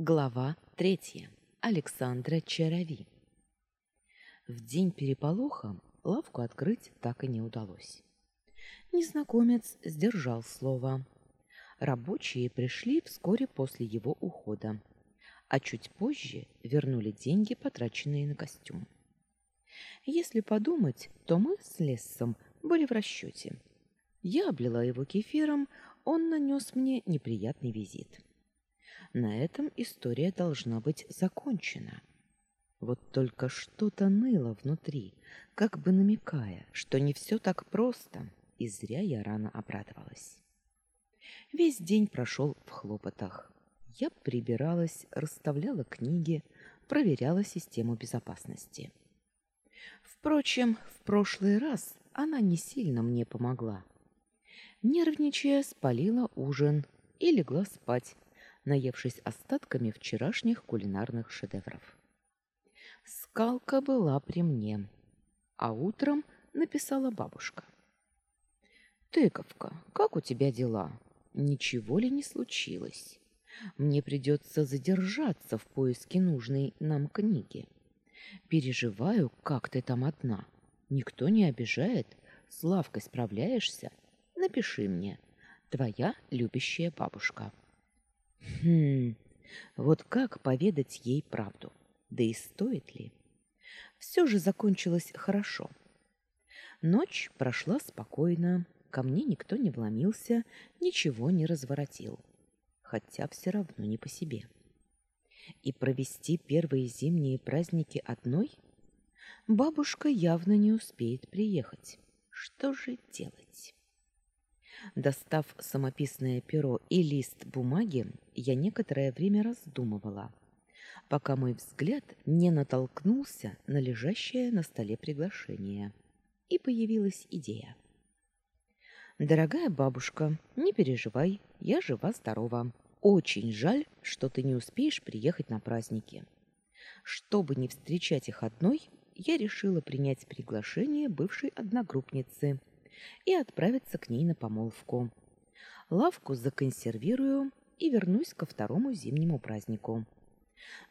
Глава третья. Александра Чарови. В день переполоха лавку открыть так и не удалось. Незнакомец сдержал слово. Рабочие пришли вскоре после его ухода, а чуть позже вернули деньги, потраченные на костюм. Если подумать, то мы с Лессом были в расчете. Я облила его кефиром, он нанес мне неприятный визит. На этом история должна быть закончена. Вот только что-то ныло внутри, как бы намекая, что не все так просто, и зря я рано обрадовалась. Весь день прошел в хлопотах. Я прибиралась, расставляла книги, проверяла систему безопасности. Впрочем, в прошлый раз она не сильно мне помогла. Нервничая, спалила ужин и легла спать, наевшись остатками вчерашних кулинарных шедевров. Скалка была при мне, а утром написала бабушка. «Тыковка, как у тебя дела? Ничего ли не случилось? Мне придется задержаться в поиске нужной нам книги. Переживаю, как ты там одна. Никто не обижает, с справляешься? Напиши мне. Твоя любящая бабушка». Хм, вот как поведать ей правду? Да и стоит ли? Все же закончилось хорошо. Ночь прошла спокойно, ко мне никто не вломился, ничего не разворотил. Хотя все равно не по себе. И провести первые зимние праздники одной? Бабушка явно не успеет приехать. Что же делать? Достав самописное перо и лист бумаги, я некоторое время раздумывала, пока мой взгляд не натолкнулся на лежащее на столе приглашение. И появилась идея. «Дорогая бабушка, не переживай, я жива-здорова. Очень жаль, что ты не успеешь приехать на праздники. Чтобы не встречать их одной, я решила принять приглашение бывшей одногруппницы и отправиться к ней на помолвку. Лавку законсервирую и вернусь ко второму зимнему празднику.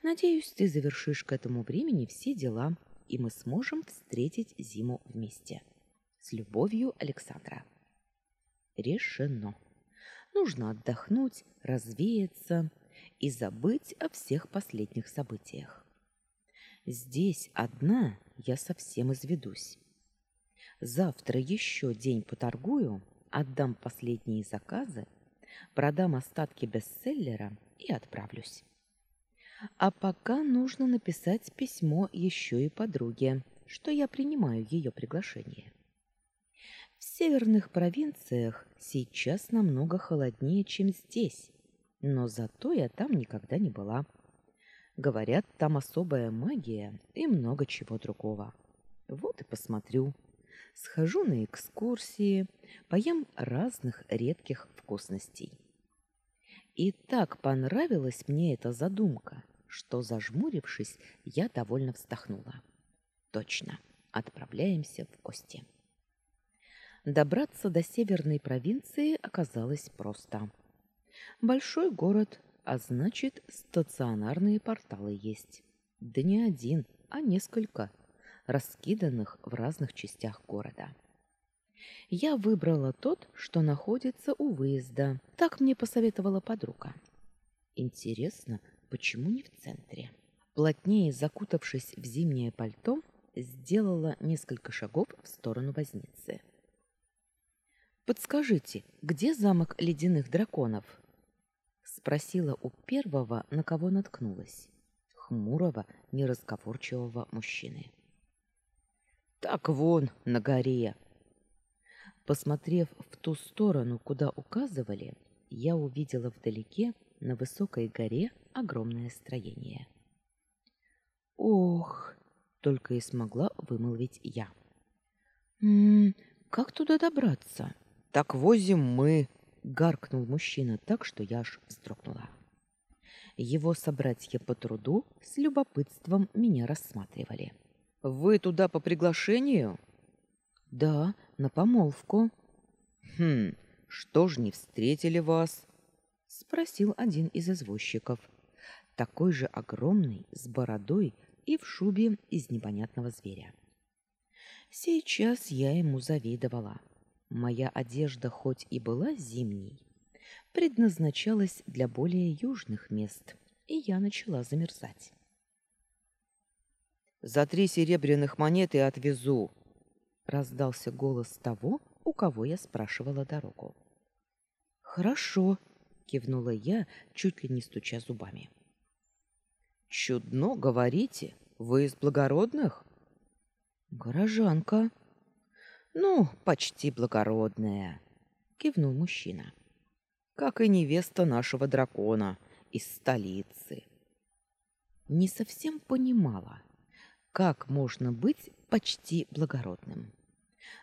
Надеюсь, ты завершишь к этому времени все дела, и мы сможем встретить зиму вместе. С любовью, Александра. Решено. Нужно отдохнуть, развеяться и забыть о всех последних событиях. Здесь одна я совсем изведусь. Завтра еще день поторгую, отдам последние заказы, продам остатки бестселлера и отправлюсь. А пока нужно написать письмо еще и подруге, что я принимаю ее приглашение. В северных провинциях сейчас намного холоднее, чем здесь, но зато я там никогда не была. Говорят, там особая магия и много чего другого. Вот и посмотрю схожу на экскурсии, поем разных редких вкусностей. И так понравилась мне эта задумка, что, зажмурившись, я довольно вздохнула. Точно, отправляемся в гости. Добраться до северной провинции оказалось просто. Большой город, а значит, стационарные порталы есть. Да не один, а несколько – раскиданных в разных частях города. Я выбрала тот, что находится у выезда. Так мне посоветовала подруга. Интересно, почему не в центре? Плотнее закутавшись в зимнее пальто, сделала несколько шагов в сторону возницы. Подскажите, где замок ледяных драконов? спросила у первого, на кого наткнулась, хмурого, неразговорчивого мужчины. Так вон, на горе. Посмотрев в ту сторону, куда указывали, я увидела вдалеке на высокой горе огромное строение. Ох, только и смогла вымолвить я. М, как туда добраться? Так возим мы, гаркнул мужчина так, что я аж вздрогнула. Его собратья по труду с любопытством меня рассматривали. Вы туда по приглашению? Да, на помолвку. Хм, что ж не встретили вас? спросил один из извозчиков. такой же огромный, с бородой и в шубе из непонятного зверя. Сейчас я ему завидовала. Моя одежда хоть и была зимней, предназначалась для более южных мест, и я начала замерзать. «За три серебряных монеты отвезу!» — раздался голос того, у кого я спрашивала дорогу. «Хорошо», — кивнула я, чуть ли не стуча зубами. «Чудно говорите. Вы из благородных?» «Горожанка». «Ну, почти благородная», — кивнул мужчина. «Как и невеста нашего дракона из столицы». Не совсем понимала, как можно быть почти благородным.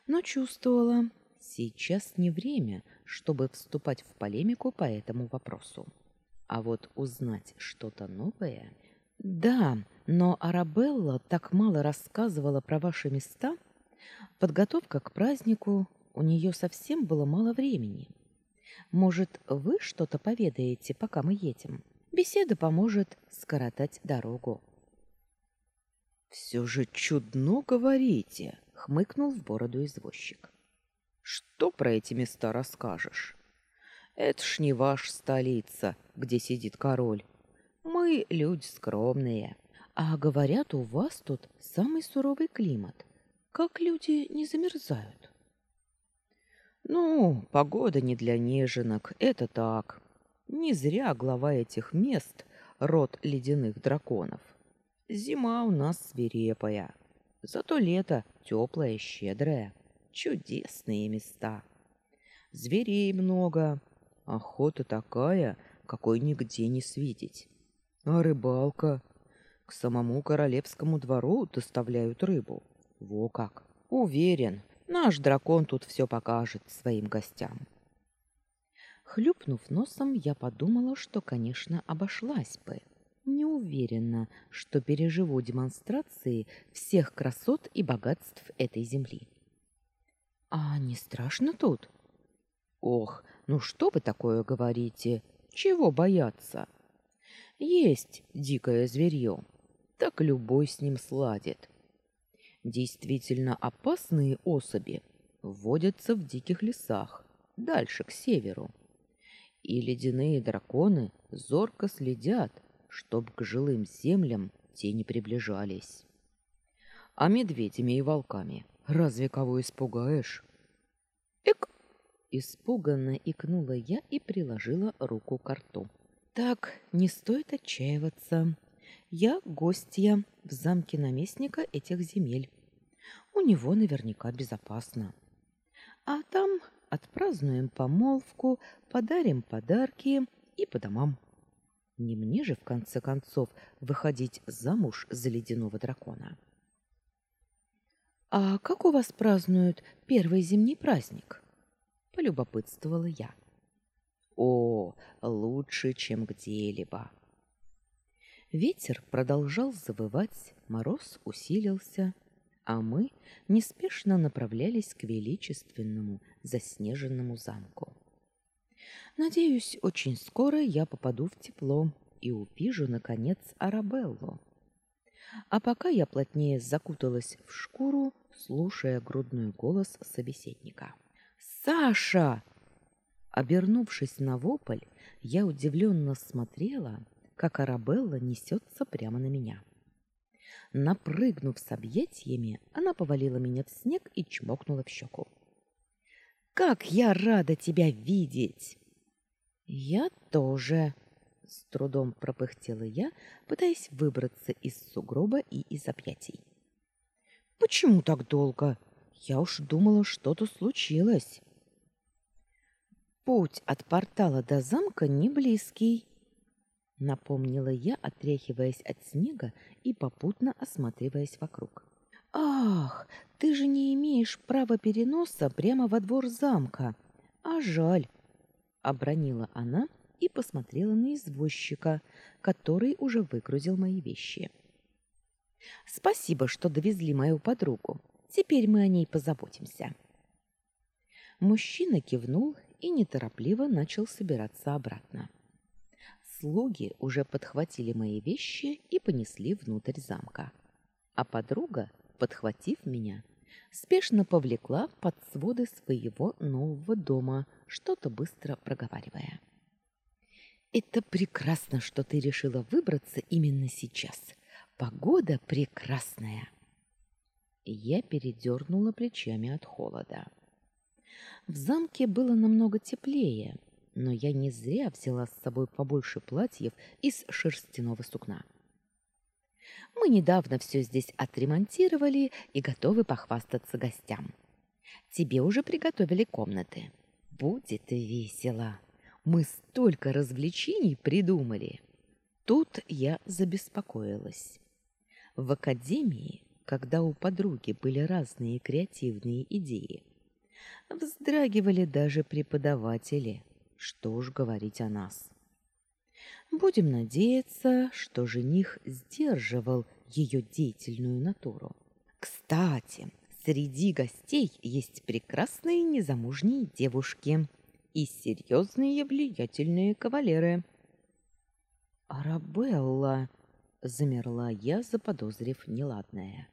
Но чувствовала, сейчас не время, чтобы вступать в полемику по этому вопросу. А вот узнать что-то новое да, но Арабелла так мало рассказывала про ваши места. Подготовка к празднику, у нее совсем было мало времени. Может, вы что-то поведаете, пока мы едем? Беседа поможет скоротать дорогу. Все же чудно говорите, хмыкнул в бороду извозчик. Что про эти места расскажешь? Это ж не ваша столица, где сидит король. Мы люди скромные. А говорят, у вас тут самый суровый климат. Как люди не замерзают? Ну, погода не для неженок, это так. Не зря глава этих мест — род ледяных драконов. Зима у нас свирепая, зато лето теплое, щедрое. Чудесные места. Зверей много, охота такая, какой нигде не свидеть. А рыбалка? К самому королевскому двору доставляют рыбу. Во как! Уверен, наш дракон тут все покажет своим гостям. Хлюпнув носом, я подумала, что, конечно, обошлась бы. Не уверена, что переживу демонстрации всех красот и богатств этой земли. А не страшно тут? Ох, ну что вы такое говорите? Чего бояться? Есть дикое зверье, так любой с ним сладит. Действительно опасные особи водятся в диких лесах, дальше к северу. И ледяные драконы зорко следят, чтоб к жилым землям те не приближались. А медведями и волками разве кого испугаешь? Эк! Испуганно икнула я и приложила руку к рту. Так, не стоит отчаиваться. Я гостья в замке наместника этих земель. У него наверняка безопасно. А там отпразднуем помолвку, подарим подарки и по домам. Не мне же, в конце концов, выходить замуж за ледяного дракона. «А как у вас празднуют первый зимний праздник?» — полюбопытствовала я. О, лучше, чем где-либо. Ветер продолжал завывать, мороз усилился, а мы неспешно направлялись к величественному заснеженному замку. Надеюсь, очень скоро я попаду в тепло и увижу наконец Арабеллу. А пока я плотнее закуталась в шкуру, слушая грудной голос собеседника. Саша, Обернувшись на вопль, я удивленно смотрела, как Арабелла несется прямо на меня. Напрыгнув с объятиями, она повалила меня в снег и чмокнула в щеку. «Как я рада тебя видеть!» «Я тоже!» — с трудом пропыхтела я, пытаясь выбраться из сугроба и из объятий. «Почему так долго? Я уж думала, что-то случилось!» Путь от портала до замка не близкий, напомнила я, отряхиваясь от снега и попутно осматриваясь вокруг. Ах, ты же не имеешь права переноса прямо во двор замка. А жаль, обронила она и посмотрела на извозчика, который уже выгрузил мои вещи. Спасибо, что довезли мою подругу. Теперь мы о ней позаботимся. Мужчина кивнул и неторопливо начал собираться обратно. Слуги уже подхватили мои вещи и понесли внутрь замка. А подруга, подхватив меня, спешно повлекла под своды своего нового дома, что-то быстро проговаривая. Это прекрасно, что ты решила выбраться именно сейчас. Погода прекрасная. Я передернула плечами от холода. В замке было намного теплее, но я не зря взяла с собой побольше платьев из шерстяного сукна. Мы недавно все здесь отремонтировали и готовы похвастаться гостям. Тебе уже приготовили комнаты. Будет весело. Мы столько развлечений придумали. Тут я забеспокоилась. В академии, когда у подруги были разные креативные идеи, вздрагивали даже преподаватели. Что уж говорить о нас. Будем надеяться, что жених сдерживал ее деятельную натуру. Кстати, среди гостей есть прекрасные незамужние девушки и серьезные влиятельные кавалеры. Арабелла, замерла я, заподозрив неладное.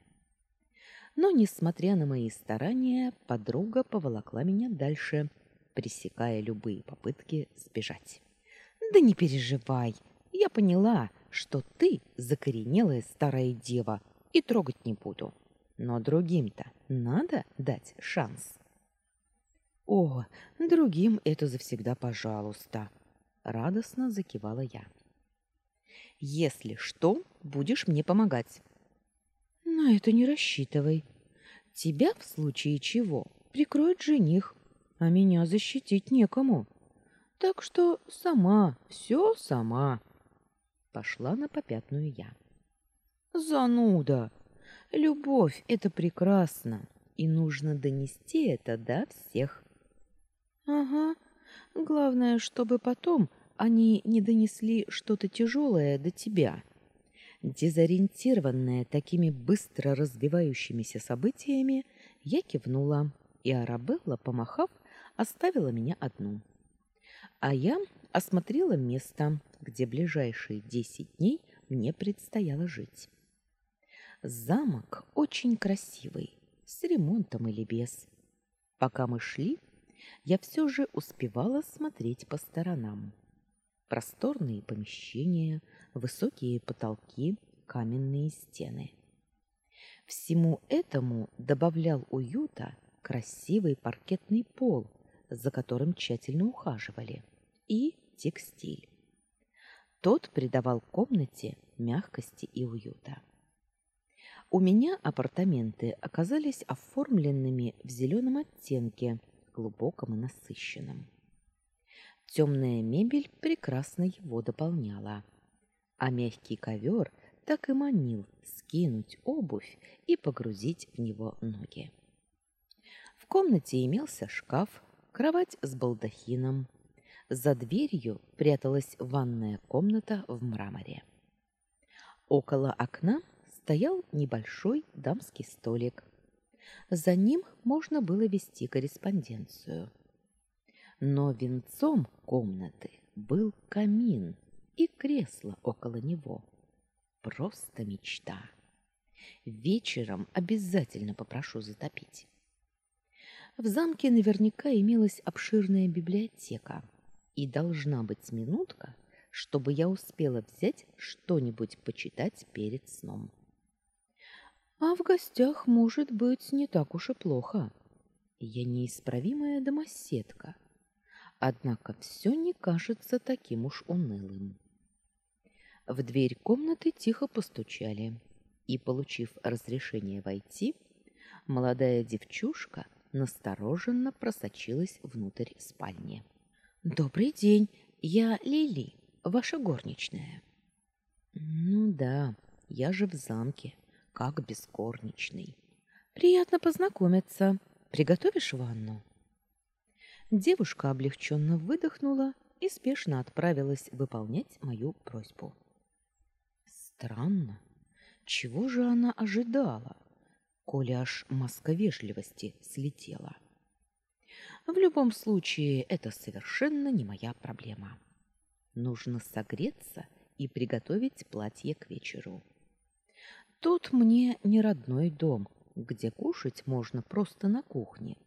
Но несмотря на мои старания, подруга поволокла меня дальше, пресекая любые попытки сбежать. Да не переживай. Я поняла, что ты закоренелая старая дева, и трогать не буду. Но другим-то надо дать шанс. О, другим это завсегда пожалуйста, радостно закивала я. Если что, будешь мне помогать. На это не рассчитывай. Тебя в случае чего прикроет жених, а меня защитить некому. Так что сама, все сама. Пошла на попятную я. Зануда. Любовь это прекрасно, и нужно донести это до всех. Ага. Главное, чтобы потом они не донесли что-то тяжелое до тебя. Дезориентированная такими быстро развивающимися событиями, я кивнула, и Арабелла, помахав, оставила меня одну а я осмотрела место, где ближайшие десять дней мне предстояло жить. Замок очень красивый, с ремонтом или без. Пока мы шли, я все же успевала смотреть по сторонам. Просторные помещения, высокие потолки, каменные стены. Всему этому добавлял уюта красивый паркетный пол, за которым тщательно ухаживали и текстиль. Тот придавал комнате мягкости и уюта. У меня апартаменты оказались оформленными в зеленом оттенке, глубоком и насыщенном. Темная мебель прекрасно его дополняла, а мягкий ковер так и манил скинуть обувь и погрузить в него ноги. В комнате имелся шкаф, кровать с балдахином, за дверью пряталась ванная комната в мраморе. Около окна стоял небольшой дамский столик. За ним можно было вести корреспонденцию. Но венцом комнаты был камин и кресло около него. Просто мечта. Вечером обязательно попрошу затопить. В замке наверняка имелась обширная библиотека — и должна быть минутка, чтобы я успела взять что-нибудь почитать перед сном. А в гостях может быть не так уж и плохо. Я неисправимая домоседка. Однако все не кажется таким уж унылым. В дверь комнаты тихо постучали, и, получив разрешение войти, молодая девчушка настороженно просочилась внутрь спальни. Добрый день. Я Лили, ваша горничная. Ну да, я же в замке, как без горничной. Приятно познакомиться. Приготовишь ванну? Девушка облегченно выдохнула и спешно отправилась выполнять мою просьбу. Странно. Чего же она ожидала, коли аж маска вежливости слетела? В любом случае, это совершенно не моя проблема. Нужно согреться и приготовить платье к вечеру. Тут мне не родной дом, где кушать можно просто на кухне.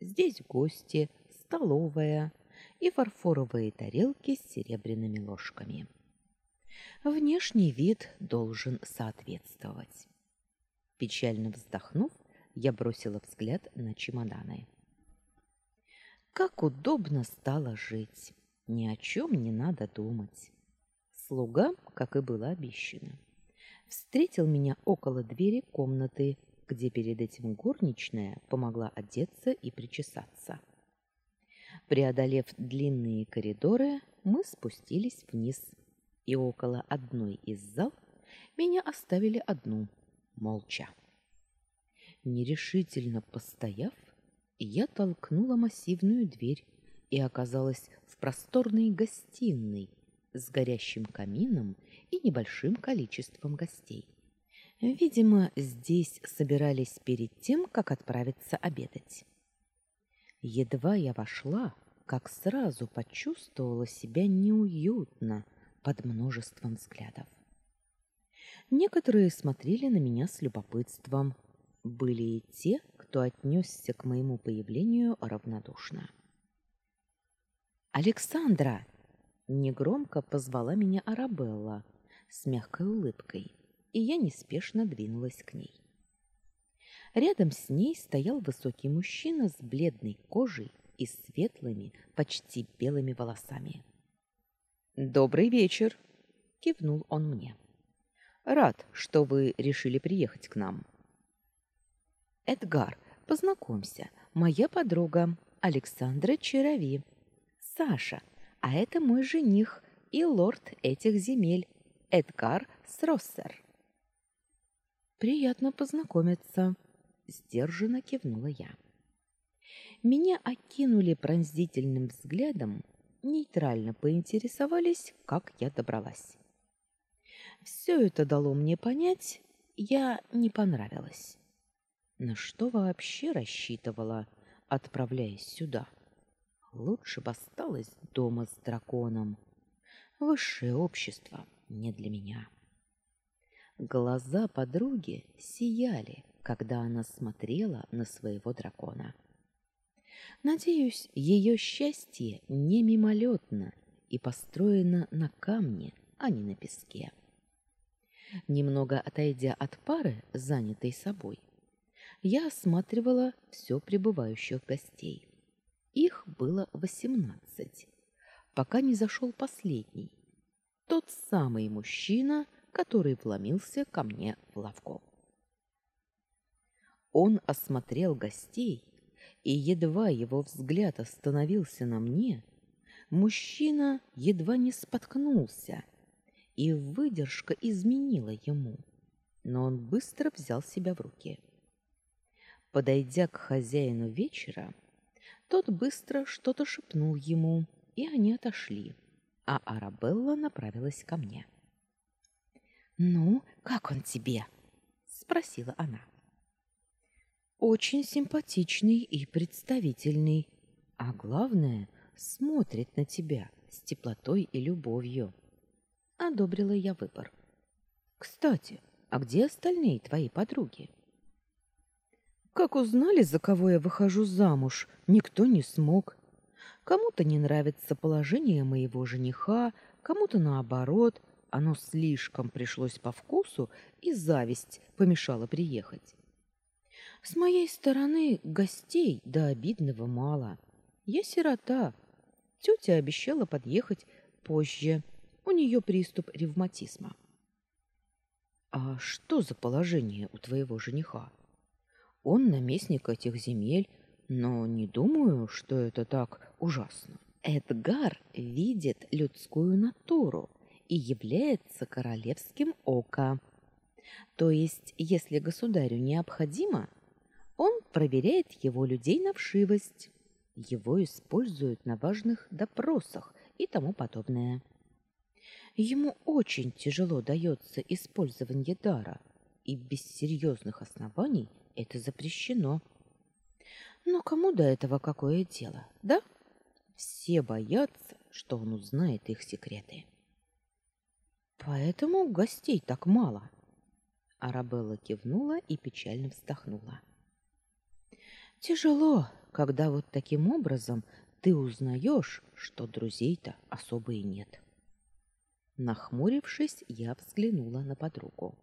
Здесь гости, столовая и фарфоровые тарелки с серебряными ложками. Внешний вид должен соответствовать. Печально вздохнув, я бросила взгляд на чемоданы. Как удобно стало жить. Ни о чем не надо думать. Слуга, как и было обещано, встретил меня около двери комнаты, где перед этим горничная помогла одеться и причесаться. Преодолев длинные коридоры, мы спустились вниз, и около одной из зал меня оставили одну, молча. Нерешительно постояв, я толкнула массивную дверь и оказалась в просторной гостиной с горящим камином и небольшим количеством гостей. Видимо, здесь собирались перед тем, как отправиться обедать. Едва я вошла, как сразу почувствовала себя неуютно под множеством взглядов. Некоторые смотрели на меня с любопытством, были и те, кто отнесся к моему появлению равнодушно. Александра негромко позвала меня Арабелла с мягкой улыбкой, и я неспешно двинулась к ней. Рядом с ней стоял высокий мужчина с бледной кожей и светлыми, почти белыми волосами. Добрый вечер, кивнул он мне. Рад, что вы решили приехать к нам. Эдгар, познакомься, моя подруга Александра Черови. Саша, а это мой жених и лорд этих земель, Эдгар Сроссер. Приятно познакомиться, сдержанно кивнула я. Меня окинули пронзительным взглядом, нейтрально поинтересовались, как я добралась. Все это дало мне понять, я не понравилась. На что вообще рассчитывала, отправляясь сюда? Лучше бы осталась дома с драконом. Высшее общество не для меня. Глаза подруги сияли, когда она смотрела на своего дракона. Надеюсь, ее счастье не мимолетно и построено на камне, а не на песке. Немного отойдя от пары, занятой собой, я осматривала все прибывающих гостей. Их было восемнадцать, пока не зашел последний, тот самый мужчина, который вломился ко мне в лавку. Он осмотрел гостей, и едва его взгляд остановился на мне, мужчина едва не споткнулся, и выдержка изменила ему, но он быстро взял себя в руки. Подойдя к хозяину вечера, тот быстро что-то шепнул ему, и они отошли, а Арабелла направилась ко мне. «Ну, как он тебе?» — спросила она. «Очень симпатичный и представительный, а главное, смотрит на тебя с теплотой и любовью». Одобрила я выбор. «Кстати, а где остальные твои подруги?» «Как узнали, за кого я выхожу замуж, никто не смог. Кому-то не нравится положение моего жениха, кому-то наоборот, оно слишком пришлось по вкусу, и зависть помешала приехать. С моей стороны гостей до обидного мало. Я сирота. Тетя обещала подъехать позже. У нее приступ ревматизма. А что за положение у твоего жениха? Он наместник этих земель, но не думаю, что это так ужасно. Эдгар видит людскую натуру и является королевским ока. То есть, если государю необходимо, он проверяет его людей на вшивость. Его используют на важных допросах и тому подобное. Ему очень тяжело дается использование дара, и без серьезных оснований это запрещено. Но кому до этого какое дело, да? Все боятся, что он узнает их секреты. Поэтому гостей так мало. Арабелла кивнула и печально вздохнула. Тяжело, когда вот таким образом ты узнаешь, что друзей-то особо и нет. Нахмурившись, я взглянула на подругу.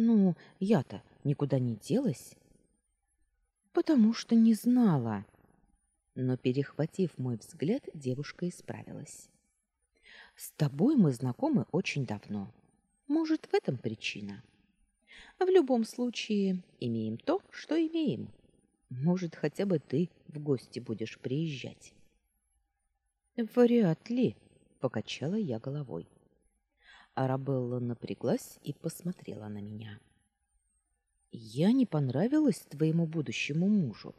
Ну, я-то никуда не делась, потому что не знала. Но перехватив мой взгляд, девушка исправилась. С тобой мы знакомы очень давно. Может, в этом причина. В любом случае, имеем то, что имеем. Может, хотя бы ты в гости будешь приезжать. Вряд ли, покачала я головой. Арабелла напряглась и посмотрела на меня. Я не понравилась твоему будущему мужу.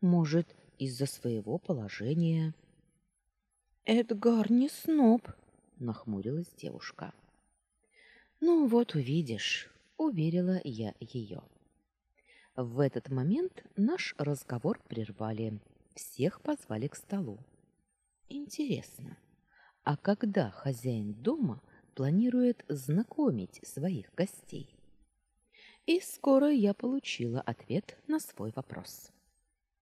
Может, из-за своего положения. Эдгар не сноб, нахмурилась девушка. Ну вот увидишь, уверила я ее. В этот момент наш разговор прервали. Всех позвали к столу. Интересно, а когда хозяин дома планирует знакомить своих гостей? И скоро я получила ответ на свой вопрос.